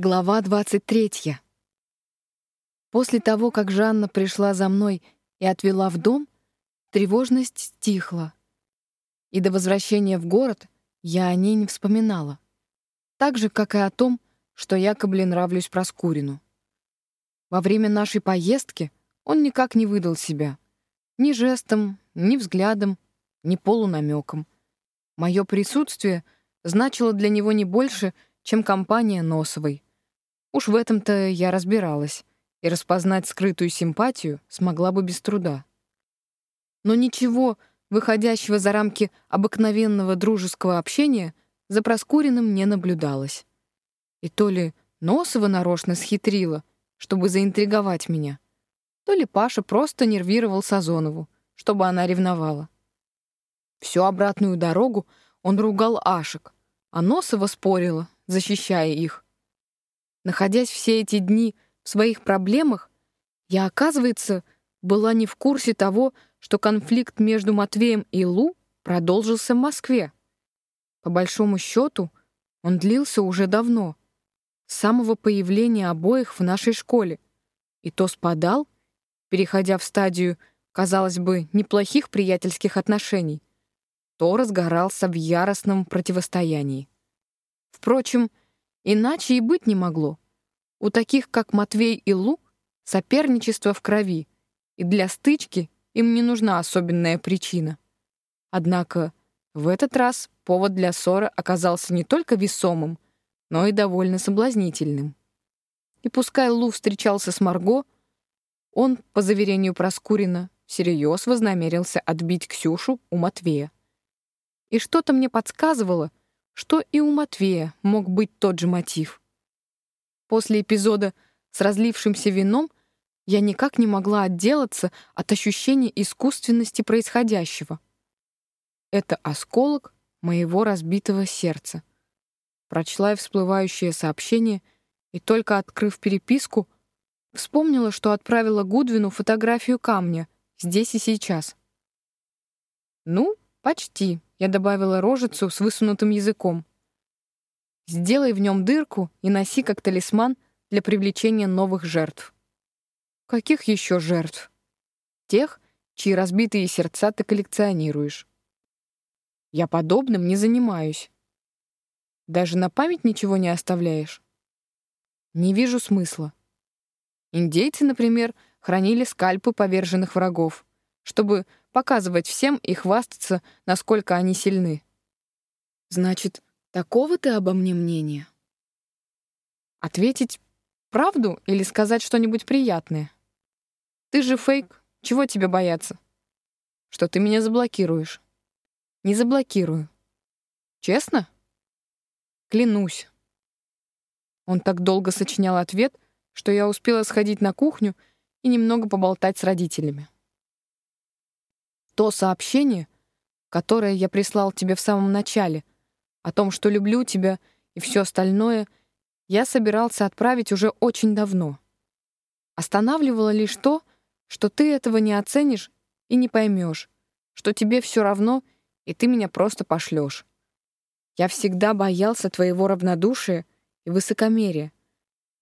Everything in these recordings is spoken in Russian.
Глава 23. После того, как Жанна пришла за мной и отвела в дом, тревожность стихла. И до возвращения в город я о ней не вспоминала. Так же, как и о том, что якобы нравлюсь Проскурину. Во время нашей поездки он никак не выдал себя. Ни жестом, ни взглядом, ни полунамеком. Мое присутствие значило для него не больше, чем компания Носовой — Уж в этом-то я разбиралась, и распознать скрытую симпатию смогла бы без труда. Но ничего, выходящего за рамки обыкновенного дружеского общения, за Проскуриным не наблюдалось. И то ли Носова нарочно схитрила, чтобы заинтриговать меня, то ли Паша просто нервировал Сазонову, чтобы она ревновала. Всю обратную дорогу он ругал Ашек, а Носова спорила, защищая их. Находясь все эти дни в своих проблемах, я, оказывается, была не в курсе того, что конфликт между Матвеем и Лу продолжился в Москве. По большому счету, он длился уже давно, с самого появления обоих в нашей школе, и то спадал, переходя в стадию, казалось бы, неплохих приятельских отношений, то разгорался в яростном противостоянии. Впрочем, Иначе и быть не могло. У таких, как Матвей и Лу, соперничество в крови, и для стычки им не нужна особенная причина. Однако в этот раз повод для ссоры оказался не только весомым, но и довольно соблазнительным. И пускай Лу встречался с Марго, он, по заверению Проскурина, всерьез вознамерился отбить Ксюшу у Матвея. И что-то мне подсказывало, что и у Матвея мог быть тот же мотив. После эпизода с разлившимся вином я никак не могла отделаться от ощущения искусственности происходящего. Это осколок моего разбитого сердца. Прочла я всплывающее сообщение и, только открыв переписку, вспомнила, что отправила Гудвину фотографию камня здесь и сейчас. «Ну, почти», я добавила рожицу с высунутым языком. Сделай в нем дырку и носи как талисман для привлечения новых жертв. Каких еще жертв? Тех, чьи разбитые сердца ты коллекционируешь. Я подобным не занимаюсь. Даже на память ничего не оставляешь? Не вижу смысла. Индейцы, например, хранили скальпы поверженных врагов, чтобы показывать всем и хвастаться, насколько они сильны. Значит, такого ты обо мне мнения? Ответить правду или сказать что-нибудь приятное? Ты же фейк, чего тебе бояться? Что ты меня заблокируешь? Не заблокирую. Честно? Клянусь. Он так долго сочинял ответ, что я успела сходить на кухню и немного поболтать с родителями. То сообщение, которое я прислал тебе в самом начале, о том, что люблю тебя и все остальное, я собирался отправить уже очень давно. Останавливало лишь то, что ты этого не оценишь и не поймешь, что тебе все равно, и ты меня просто пошлешь. Я всегда боялся твоего равнодушия и высокомерия.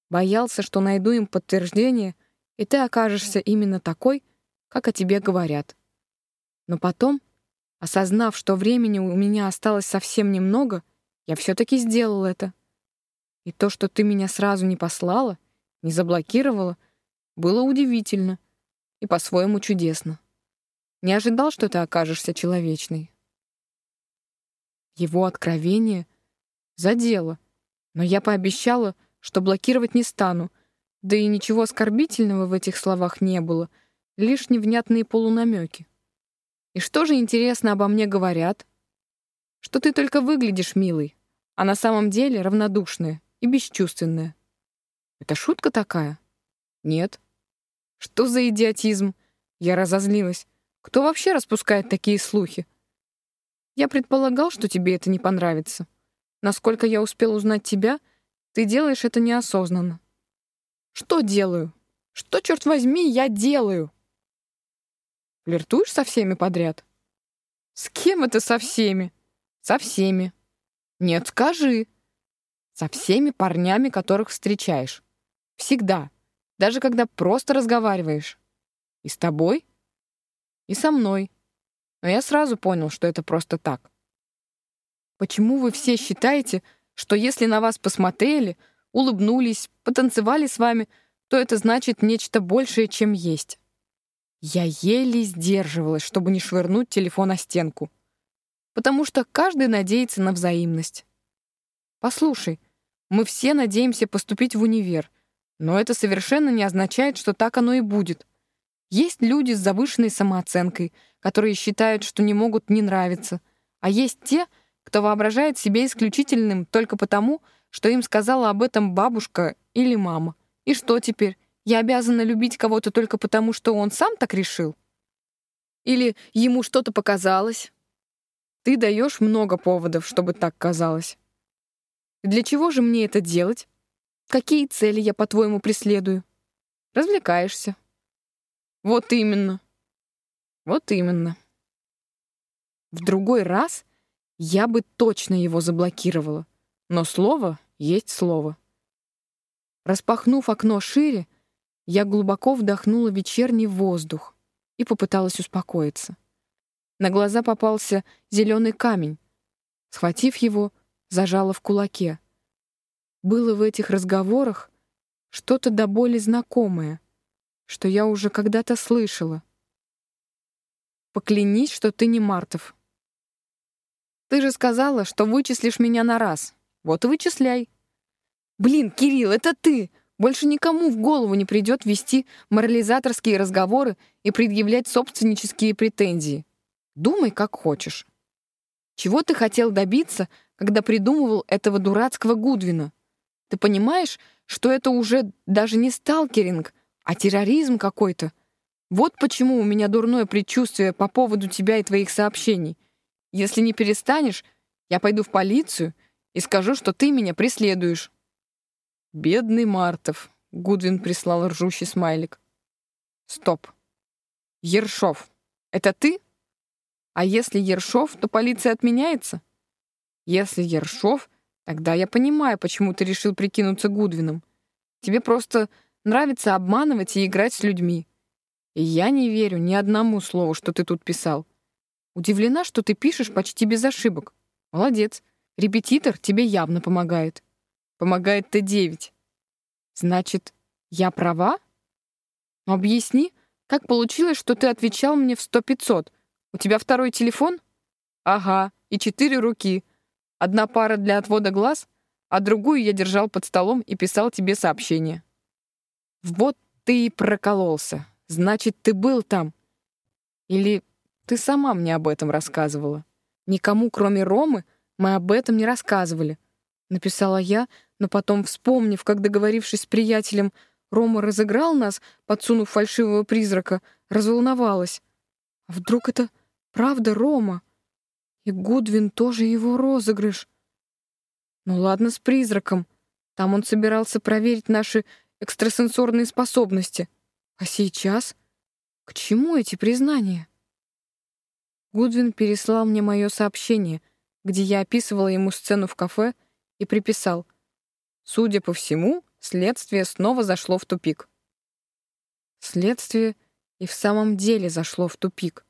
Боялся, что найду им подтверждение, и ты окажешься именно такой, как о тебе говорят. Но потом, осознав, что времени у меня осталось совсем немного, я все-таки сделал это. И то, что ты меня сразу не послала, не заблокировала, было удивительно и по-своему чудесно. Не ожидал, что ты окажешься человечной. Его откровение задело, но я пообещала, что блокировать не стану, да и ничего оскорбительного в этих словах не было, лишь невнятные полунамеки. И что же, интересно, обо мне говорят? Что ты только выглядишь милый, а на самом деле равнодушная и бесчувственная. Это шутка такая? Нет. Что за идиотизм? Я разозлилась. Кто вообще распускает такие слухи? Я предполагал, что тебе это не понравится. Насколько я успел узнать тебя, ты делаешь это неосознанно. Что делаю? Что, черт возьми, я делаю? Флиртуешь со всеми подряд? С кем это со всеми? Со всеми. Нет, скажи. Со всеми парнями, которых встречаешь. Всегда. Даже когда просто разговариваешь. И с тобой, и со мной. Но я сразу понял, что это просто так. Почему вы все считаете, что если на вас посмотрели, улыбнулись, потанцевали с вами, то это значит нечто большее, чем есть? Я еле сдерживалась, чтобы не швырнуть телефон о стенку. Потому что каждый надеется на взаимность. Послушай, мы все надеемся поступить в универ, но это совершенно не означает, что так оно и будет. Есть люди с завышенной самооценкой, которые считают, что не могут не нравиться, а есть те, кто воображает себя исключительным только потому, что им сказала об этом бабушка или мама. И что теперь? Я обязана любить кого-то только потому, что он сам так решил? Или ему что-то показалось? Ты даешь много поводов, чтобы так казалось. Для чего же мне это делать? Какие цели я, по-твоему, преследую? Развлекаешься. Вот именно. Вот именно. В другой раз я бы точно его заблокировала. Но слово есть слово. Распахнув окно шире, я глубоко вдохнула вечерний воздух и попыталась успокоиться. На глаза попался зеленый камень. Схватив его, зажала в кулаке. Было в этих разговорах что-то до боли знакомое, что я уже когда-то слышала. «Поклянись, что ты не Мартов», ты же сказала, что вычислишь меня на раз. Вот и вычисляй. Блин, Кирилл, это ты! Больше никому в голову не придет вести морализаторские разговоры и предъявлять собственнические претензии. Думай, как хочешь. Чего ты хотел добиться, когда придумывал этого дурацкого Гудвина? Ты понимаешь, что это уже даже не сталкеринг, а терроризм какой-то? Вот почему у меня дурное предчувствие по поводу тебя и твоих сообщений. Если не перестанешь, я пойду в полицию и скажу, что ты меня преследуешь». «Бедный Мартов», — Гудвин прислал ржущий смайлик. «Стоп. Ершов. Это ты? А если Ершов, то полиция отменяется? Если Ершов, тогда я понимаю, почему ты решил прикинуться Гудвином. Тебе просто нравится обманывать и играть с людьми. И я не верю ни одному слову, что ты тут писал. Удивлена, что ты пишешь почти без ошибок. Молодец. Репетитор тебе явно помогает. Помогает Т9. Значит, я права? Объясни, как получилось, что ты отвечал мне в сто-пятьсот? У тебя второй телефон? Ага, и четыре руки. Одна пара для отвода глаз, а другую я держал под столом и писал тебе сообщение. Вот ты и прокололся. Значит, ты был там. Или ты сама мне об этом рассказывала. Никому, кроме Ромы, мы об этом не рассказывали. Написала я, но потом, вспомнив, как, договорившись с приятелем, Рома разыграл нас, подсунув фальшивого призрака, разволновалась. А вдруг это правда Рома? И Гудвин тоже его розыгрыш. Ну ладно с призраком. Там он собирался проверить наши экстрасенсорные способности. А сейчас? К чему эти признания? Гудвин переслал мне мое сообщение, где я описывала ему сцену в кафе и приписал. Судя по всему, следствие снова зашло в тупик. Следствие и в самом деле зашло в тупик.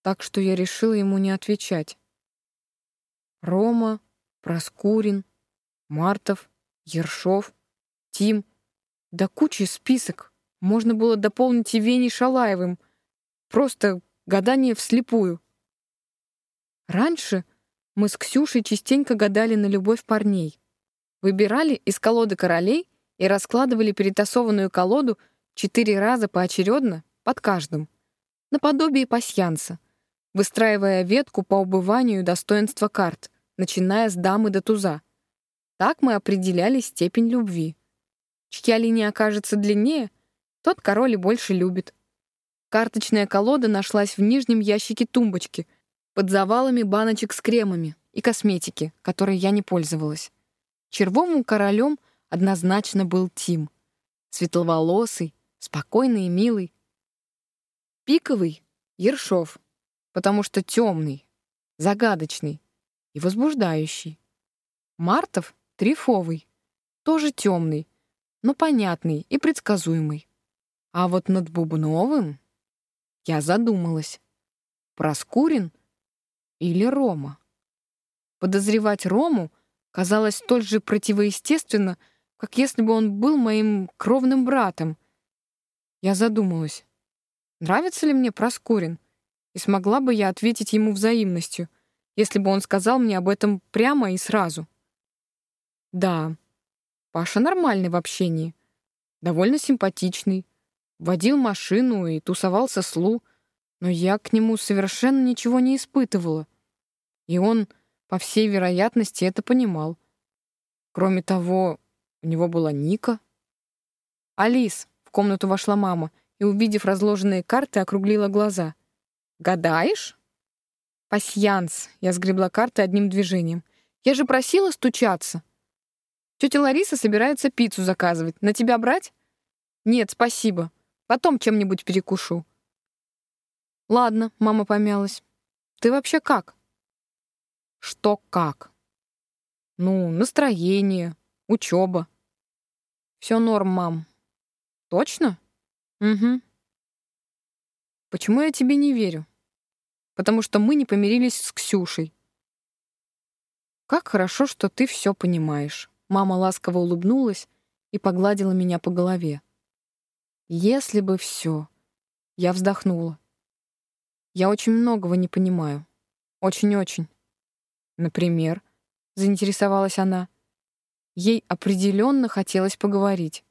Так что я решила ему не отвечать. Рома, Проскурин, Мартов, Ершов, Тим. Да куча список. Можно было дополнить и Веней Шалаевым. Просто гадание вслепую. Раньше мы с Ксюшей частенько гадали на любовь парней. Выбирали из колоды королей и раскладывали перетасованную колоду четыре раза поочередно под каждым, наподобие пасьянса, выстраивая ветку по убыванию достоинства карт, начиная с дамы до туза. Так мы определяли степень любви. Чья линия окажется длиннее, тот король и больше любит. Карточная колода нашлась в нижнем ящике тумбочки — под завалами баночек с кремами и косметики, которой я не пользовалась. Червовым королем однозначно был Тим. Светловолосый, спокойный и милый. Пиковый — Ершов, потому что темный, загадочный и возбуждающий. Мартов — Рифовый. Тоже темный, но понятный и предсказуемый. А вот над Бубновым я задумалась. Проскурин или Рома? Подозревать Рому казалось столь же противоестественно, как если бы он был моим кровным братом. Я задумалась, нравится ли мне Проскурин, и смогла бы я ответить ему взаимностью, если бы он сказал мне об этом прямо и сразу. Да, Паша нормальный в общении, довольно симпатичный, водил машину и тусовался с Лу, но я к нему совершенно ничего не испытывала. И он, по всей вероятности, это понимал. Кроме того, у него была Ника. «Алис», — в комнату вошла мама, и, увидев разложенные карты, округлила глаза. «Гадаешь?» «Пасьянс», — я сгребла карты одним движением. «Я же просила стучаться». «Тетя Лариса собирается пиццу заказывать. На тебя брать?» «Нет, спасибо. Потом чем-нибудь перекушу». «Ладно», — мама помялась. «Ты вообще как?» «Что как?» «Ну, настроение, учеба». «Все норм, мам». «Точно?» «Угу». «Почему я тебе не верю?» «Потому что мы не помирились с Ксюшей». «Как хорошо, что ты все понимаешь». Мама ласково улыбнулась и погладила меня по голове. Если бы все. Я вздохнула. Я очень многого не понимаю. Очень-очень. Например, заинтересовалась она. Ей определенно хотелось поговорить.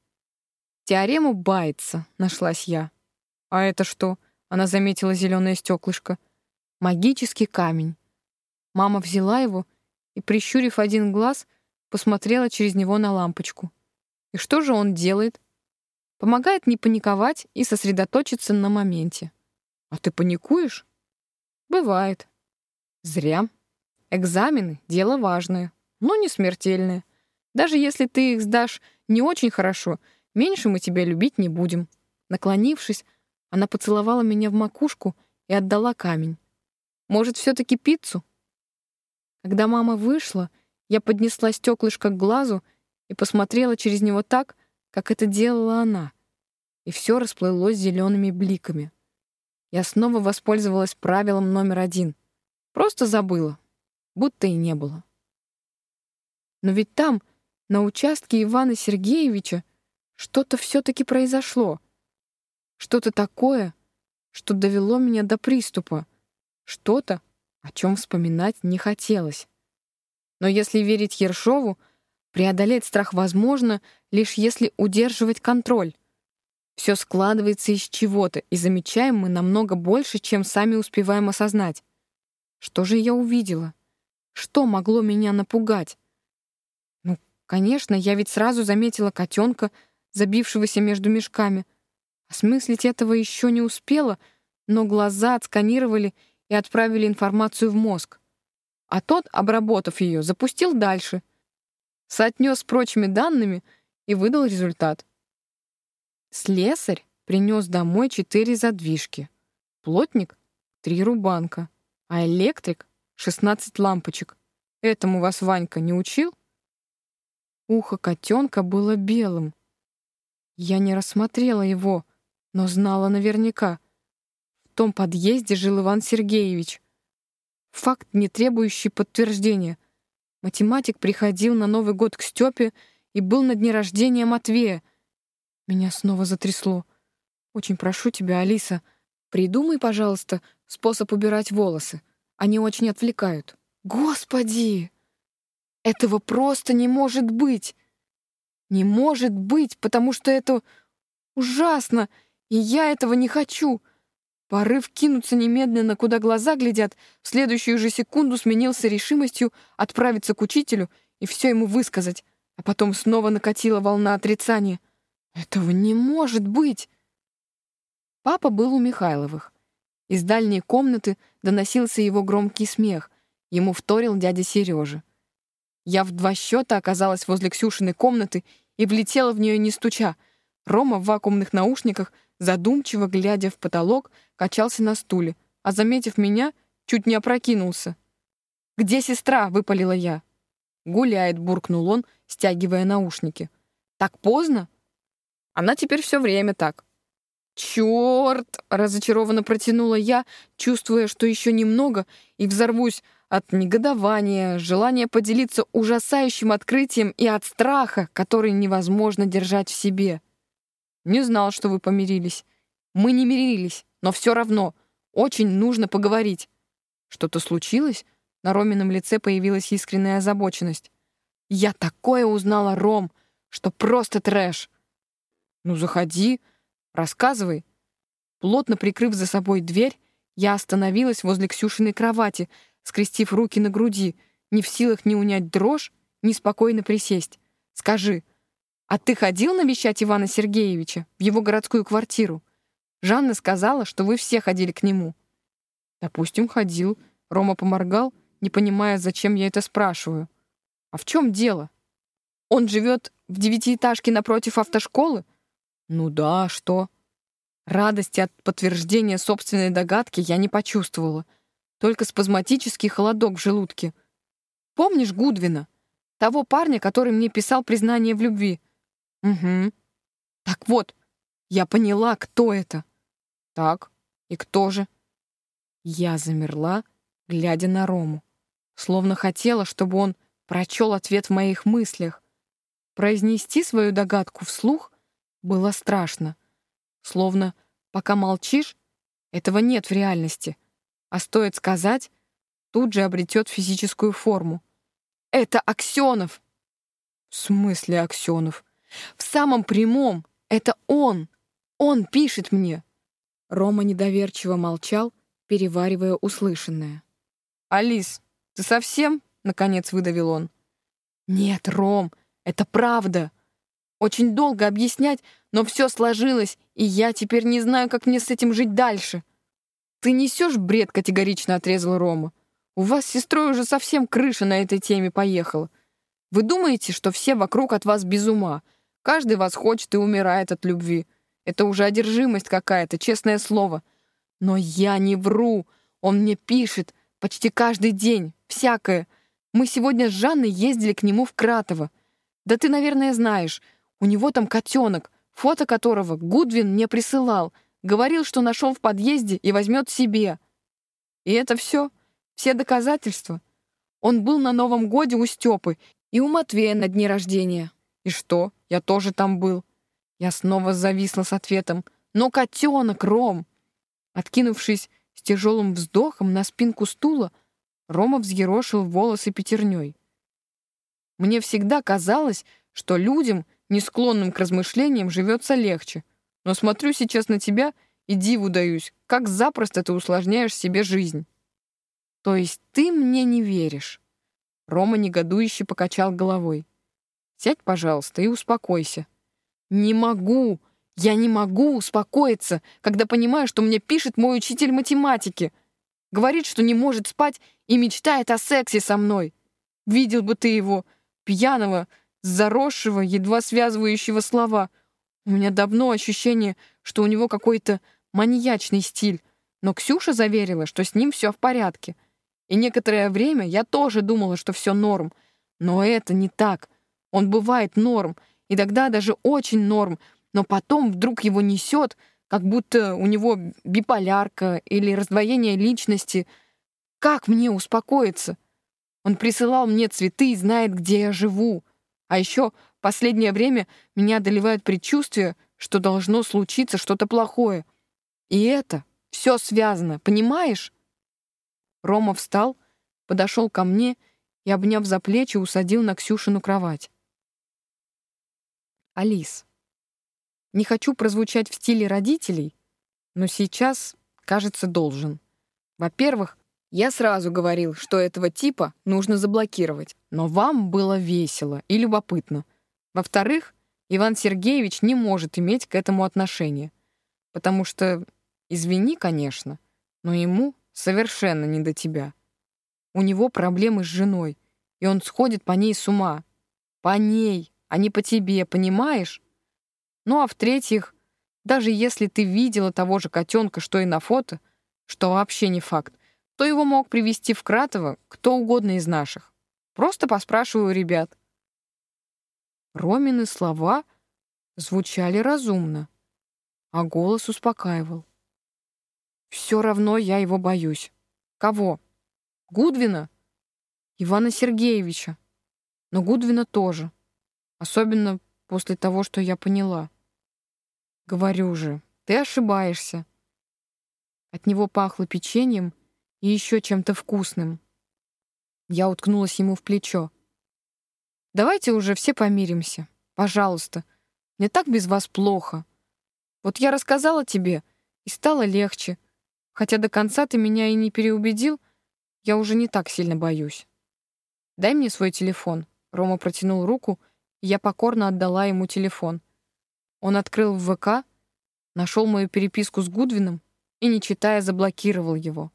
Теорему Байтса нашлась я. А это что? Она заметила зеленое стеклышко. Магический камень. Мама взяла его и, прищурив один глаз, посмотрела через него на лампочку. И что же он делает? Помогает не паниковать и сосредоточиться на моменте. А ты паникуешь? Бывает. Зря. Экзамены — дело важное, но не смертельное. Даже если ты их сдашь не очень хорошо, меньше мы тебя любить не будем. Наклонившись, она поцеловала меня в макушку и отдала камень. Может, все-таки пиццу? Когда мама вышла, я поднесла стеклышко к глазу и посмотрела через него так, как это делала она, и все расплылось зелеными бликами. Я снова воспользовалась правилом номер один. Просто забыла, будто и не было. Но ведь там, на участке Ивана Сергеевича, что-то все-таки произошло. Что-то такое, что довело меня до приступа. Что-то, о чем вспоминать не хотелось. Но если верить Ершову, Преодолеть страх возможно, лишь если удерживать контроль. Все складывается из чего-то, и замечаем мы намного больше, чем сами успеваем осознать. Что же я увидела? Что могло меня напугать? Ну, конечно, я ведь сразу заметила котенка, забившегося между мешками. Осмыслить этого еще не успела, но глаза отсканировали и отправили информацию в мозг. А тот, обработав ее, запустил дальше — соотнес прочими данными и выдал результат. Слесарь принес домой четыре задвижки, плотник — три рубанка, а электрик — шестнадцать лампочек. Этому вас Ванька не учил? Ухо котенка было белым. Я не рассмотрела его, но знала наверняка. В том подъезде жил Иван Сергеевич. Факт, не требующий подтверждения. Математик приходил на Новый год к Степе и был на дне рождения Матвея. Меня снова затрясло. Очень прошу тебя, Алиса, придумай, пожалуйста, способ убирать волосы. Они очень отвлекают. Господи! Этого просто не может быть! Не может быть, потому что это ужасно, и я этого не хочу. Порыв кинуться немедленно, куда глаза глядят, в следующую же секунду сменился решимостью отправиться к учителю и все ему высказать, а потом снова накатила волна отрицания. «Этого не может быть!» Папа был у Михайловых. Из дальней комнаты доносился его громкий смех. Ему вторил дядя Сережа. Я в два счета оказалась возле Ксюшиной комнаты и влетела в нее не стуча. Рома в вакуумных наушниках задумчиво глядя в потолок, качался на стуле, а, заметив меня, чуть не опрокинулся. «Где сестра?» — выпалила я. «Гуляет», — буркнул он, стягивая наушники. «Так поздно?» «Она теперь все время так». «Черт!» — разочарованно протянула я, чувствуя, что еще немного, и взорвусь от негодования, желания поделиться ужасающим открытием и от страха, который невозможно держать в себе. «Не знал, что вы помирились. Мы не мирились, но все равно. Очень нужно поговорить». «Что-то случилось?» На Ромином лице появилась искренняя озабоченность. «Я такое узнала, Ром, что просто трэш!» «Ну, заходи, рассказывай». Плотно прикрыв за собой дверь, я остановилась возле Ксюшиной кровати, скрестив руки на груди, не в силах ни унять дрожь, ни спокойно присесть. «Скажи, а ты ходил навещать Ивана Сергеевича в его городскую квартиру? Жанна сказала, что вы все ходили к нему». «Допустим, ходил». Рома поморгал, не понимая, зачем я это спрашиваю. «А в чем дело? Он живет в девятиэтажке напротив автошколы?» «Ну да, что?» Радости от подтверждения собственной догадки я не почувствовала. Только спазматический холодок в желудке. «Помнишь Гудвина? Того парня, который мне писал признание в любви?» «Угу. Так вот, я поняла, кто это». «Так, и кто же?» Я замерла, глядя на Рому словно хотела, чтобы он прочел ответ в моих мыслях. Произнести свою догадку вслух было страшно. Словно, пока молчишь, этого нет в реальности. А стоит сказать, тут же обретет физическую форму. «Это Аксенов!» «В смысле Аксенов?» «В самом прямом! Это он! Он пишет мне!» Рома недоверчиво молчал, переваривая услышанное. «Алис, «Ты совсем?» — наконец выдавил он. «Нет, Ром, это правда. Очень долго объяснять, но все сложилось, и я теперь не знаю, как мне с этим жить дальше». «Ты несешь бред», — категорично отрезал Рома. «У вас с сестрой уже совсем крыша на этой теме поехала. Вы думаете, что все вокруг от вас без ума? Каждый вас хочет и умирает от любви. Это уже одержимость какая-то, честное слово. Но я не вру. Он мне пишет почти каждый день всякое. Мы сегодня с Жанной ездили к нему в Кратово. Да ты, наверное, знаешь, у него там котенок, фото которого Гудвин мне присылал. Говорил, что нашел в подъезде и возьмет себе. И это все, все доказательства. Он был на Новом годе у Степы и у Матвея на дне рождения. И что? Я тоже там был. Я снова зависла с ответом. Но котенок, Ром! Откинувшись с тяжелым вздохом на спинку стула, Рома взъерошил волосы пятерней. Мне всегда казалось, что людям, не склонным к размышлениям, живется легче. Но смотрю сейчас на тебя и диву даюсь, как запросто ты усложняешь себе жизнь. То есть ты мне не веришь? Рома негодующе покачал головой. Сядь, пожалуйста, и успокойся. Не могу, я не могу успокоиться, когда понимаю, что мне пишет мой учитель математики — Говорит, что не может спать и мечтает о сексе со мной. Видел бы ты его, пьяного, заросшего, едва связывающего слова. У меня давно ощущение, что у него какой-то маньячный стиль, но Ксюша заверила, что с ним все в порядке. И некоторое время я тоже думала, что все норм. Но это не так. Он бывает норм, и тогда даже очень норм, но потом вдруг его несет — как будто у него биполярка или раздвоение личности. Как мне успокоиться? Он присылал мне цветы и знает, где я живу. А еще последнее время меня одолевает предчувствие, что должно случиться что-то плохое. И это все связано, понимаешь? Рома встал, подошел ко мне и, обняв за плечи, усадил на Ксюшину кровать. «Алис, не хочу прозвучать в стиле родителей, но сейчас, кажется, должен. Во-первых, я сразу говорил, что этого типа нужно заблокировать, но вам было весело и любопытно. Во-вторых, Иван Сергеевич не может иметь к этому отношения, потому что, извини, конечно, но ему совершенно не до тебя. У него проблемы с женой, и он сходит по ней с ума. По ней, а не по тебе, понимаешь? Ну а в-третьих, даже если ты видела того же котенка, что и на фото, что вообще не факт, то его мог привести в Кратово кто угодно из наших. Просто поспрашиваю ребят». Ромины слова звучали разумно, а голос успокаивал. «Все равно я его боюсь. Кого? Гудвина? Ивана Сергеевича. Но Гудвина тоже. Особенно после того, что я поняла. Говорю же, ты ошибаешься. От него пахло печеньем и еще чем-то вкусным. Я уткнулась ему в плечо. «Давайте уже все помиримся. Пожалуйста. Мне так без вас плохо. Вот я рассказала тебе, и стало легче. Хотя до конца ты меня и не переубедил, я уже не так сильно боюсь. Дай мне свой телефон». Рома протянул руку, и я покорно отдала ему телефон. Он открыл ВК, нашел мою переписку с Гудвином и, не читая, заблокировал его.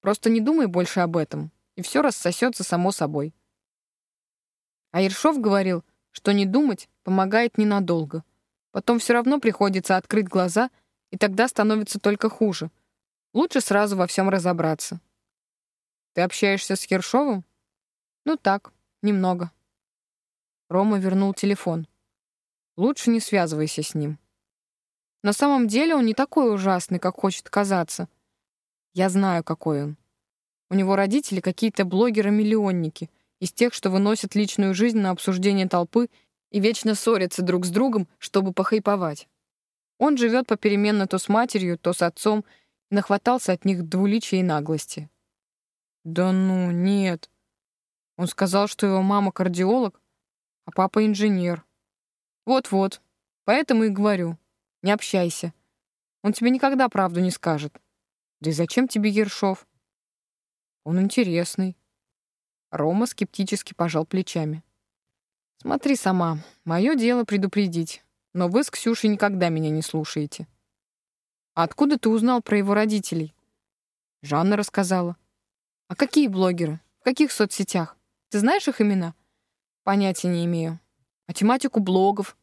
Просто не думай больше об этом, и все рассосется само собой. А Ершов говорил, что не думать помогает ненадолго. Потом все равно приходится открыть глаза, и тогда становится только хуже. Лучше сразу во всем разобраться. Ты общаешься с Ершовым? Ну так, немного. Рома вернул телефон. Лучше не связывайся с ним. На самом деле он не такой ужасный, как хочет казаться. Я знаю, какой он. У него родители какие-то блогеры-миллионники, из тех, что выносят личную жизнь на обсуждение толпы и вечно ссорятся друг с другом, чтобы похайповать. Он живет попеременно то с матерью, то с отцом, и нахватался от них двуличия и наглости. Да ну, нет. Он сказал, что его мама кардиолог, а папа инженер. Вот-вот, поэтому и говорю. Не общайся. Он тебе никогда правду не скажет. Да и зачем тебе Ершов? Он интересный. Рома скептически пожал плечами. Смотри сама, мое дело предупредить. Но вы с Ксюшей никогда меня не слушаете. А откуда ты узнал про его родителей? Жанна рассказала. А какие блогеры? В каких соцсетях? Ты знаешь их имена? Понятия не имею. А тематику блогов?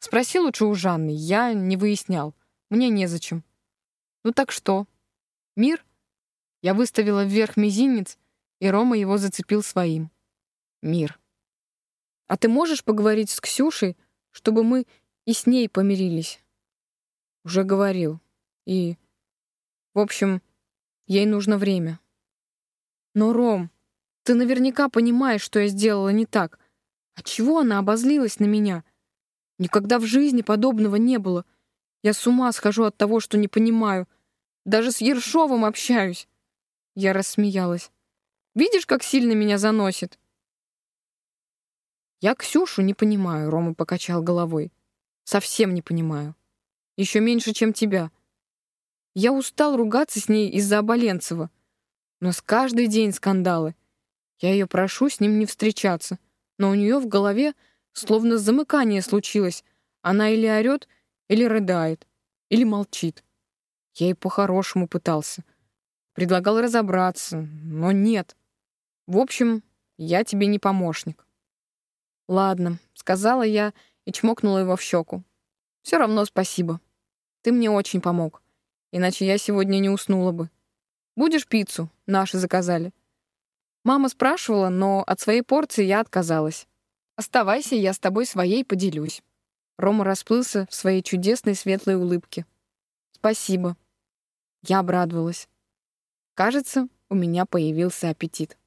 Спроси лучше у Жанны, я не выяснял. Мне незачем. Ну так что? Мир? Я выставила вверх мизинец, и Рома его зацепил своим. Мир. А ты можешь поговорить с Ксюшей, чтобы мы и с ней помирились? Уже говорил. И... В общем, ей нужно время. Но, Ром, ты наверняка понимаешь, что я сделала не так. Отчего она обозлилась на меня? Никогда в жизни подобного не было. Я с ума схожу от того, что не понимаю. Даже с Ершовым общаюсь. Я рассмеялась. Видишь, как сильно меня заносит? Я Ксюшу не понимаю, Рома покачал головой. Совсем не понимаю. Еще меньше, чем тебя. Я устал ругаться с ней из-за Оболенцева. Но с каждый день скандалы. Я ее прошу с ним не встречаться. Но у нее в голове Словно замыкание случилось. Она или орёт, или рыдает, или молчит. Я и по-хорошему пытался. Предлагал разобраться, но нет. В общем, я тебе не помощник. Ладно, сказала я и чмокнула его в щеку. Все равно спасибо. Ты мне очень помог. Иначе я сегодня не уснула бы. Будешь пиццу? Наши заказали. Мама спрашивала, но от своей порции я отказалась. Оставайся, я с тобой своей поделюсь. Рома расплылся в своей чудесной светлой улыбке. Спасибо. Я обрадовалась. Кажется, у меня появился аппетит.